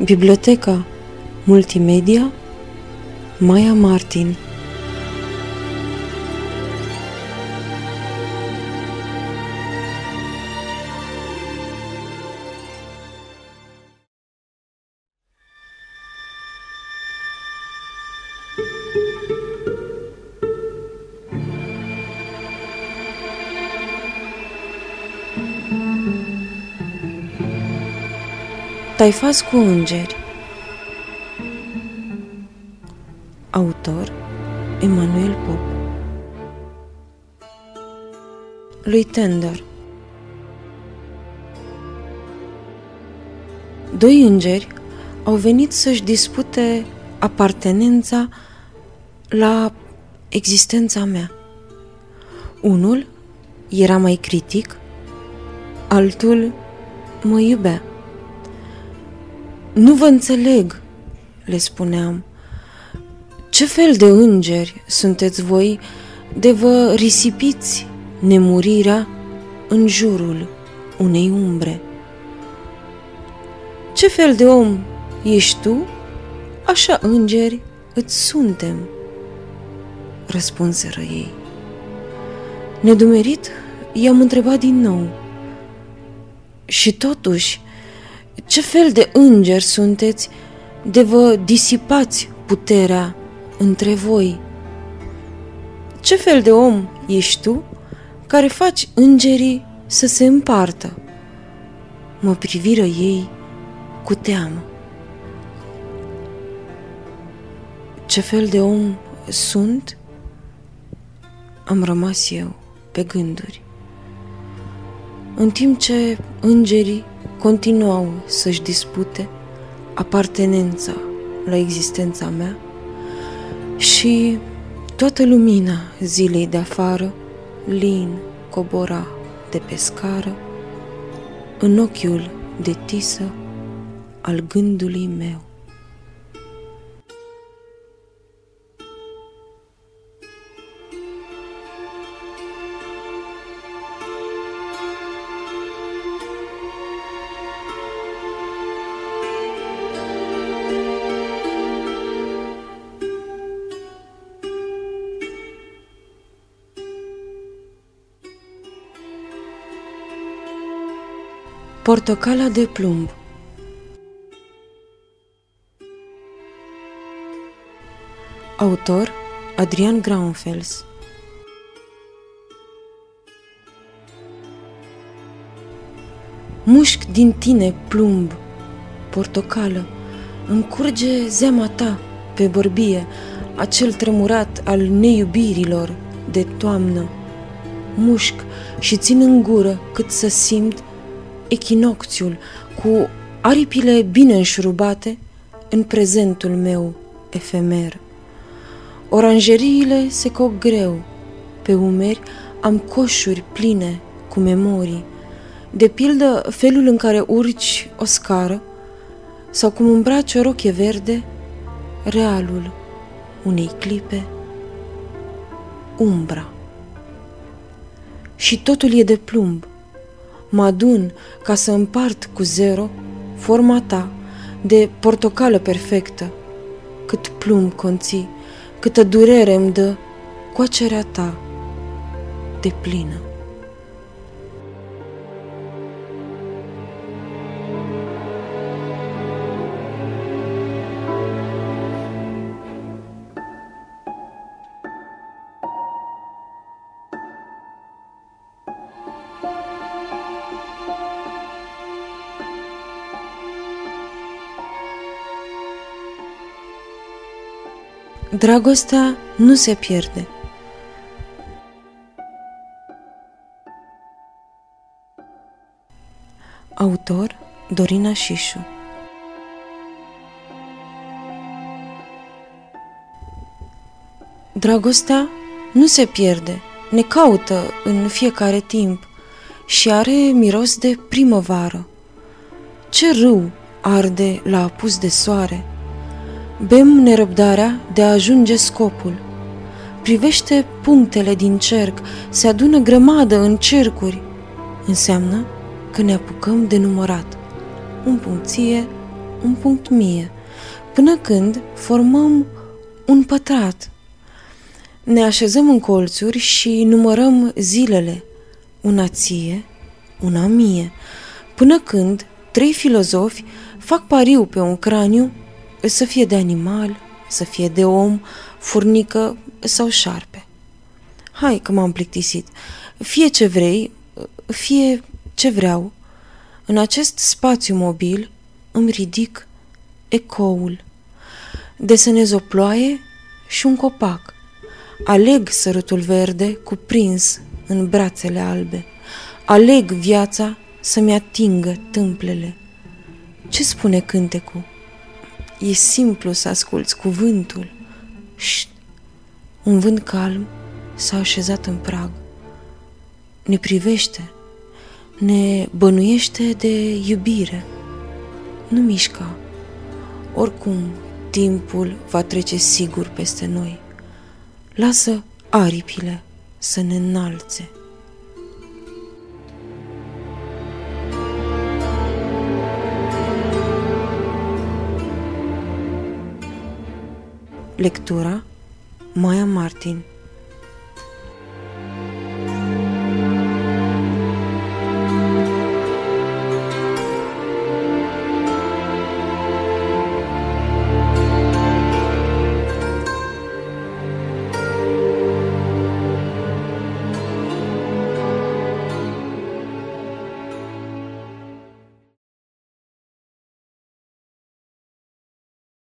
Biblioteca Multimedia Maya Martin Taifas cu îngeri Autor Emanuel Pop Lui Tender Doi îngeri au venit să-și dispute apartenența la existența mea. Unul era mai critic, altul mă iubea. Nu vă înțeleg, le spuneam. Ce fel de îngeri sunteți voi de vă risipiți nemurirea în jurul unei umbre? Ce fel de om ești tu? Așa îngeri îți suntem, răspunseră ei. Nedumerit, i-am întrebat din nou. Și totuși, ce fel de îngeri sunteți de vă disipați puterea între voi? Ce fel de om ești tu care faci îngerii să se împartă? Mă priviră ei cu teamă. Ce fel de om sunt? Am rămas eu pe gânduri. În timp ce îngerii continuau să-și dispute apartenența la existența mea și toată lumina zilei de afară lin cobora de pe scară în ochiul de tisă al gândului meu. Portocala de plumb Autor Adrian Graunfels Mușc din tine plumb, portocală, îmi curge zeama ta pe bărbie, acel tremurat al neiubirilor de toamnă. Mușc și țin în gură cât să simt echinocțiul cu aripile bine înșurubate în prezentul meu efemer. Oranjeriile se coc greu, pe umeri am coșuri pline cu memorii, de pildă felul în care urci o scară sau cum îmbraci o roche verde, realul unei clipe, umbra. Și totul e de plumb, mă adun ca să împart cu zero forma ta de portocală perfectă, cât plumb conții, câtă durere îmi dă coacerea ta de plină. Dragostea nu se pierde. Autor Dorina Șișu Dragostea nu se pierde, ne caută în fiecare timp și are miros de primăvară. Ce râu arde la apus de soare, Bem nerăbdarea de a ajunge scopul. Privește punctele din cerc, se adună grămadă în cercuri. Înseamnă că ne apucăm de numărat. Un puncție, un punct mie, până când formăm un pătrat. Ne așezăm în colțuri și numărăm zilele, una ție, una mie, până când trei filozofi fac pariu pe un craniu să fie de animal, să fie de om, furnică sau șarpe. Hai că m-am plictisit. Fie ce vrei, fie ce vreau. În acest spațiu mobil îmi ridic ecoul. Desenez o ploaie și un copac. Aleg sărutul verde cuprins în brațele albe. Aleg viața să-mi atingă tâmplele. Ce spune cântecul? E simplu să asculți cuvântul. Șt! Un vânt calm s-a așezat în prag. Ne privește, ne bănuiește de iubire. Nu mișca. Oricum, timpul va trece sigur peste noi. Lasă aripile să ne înalțe. Lectura Maia Martin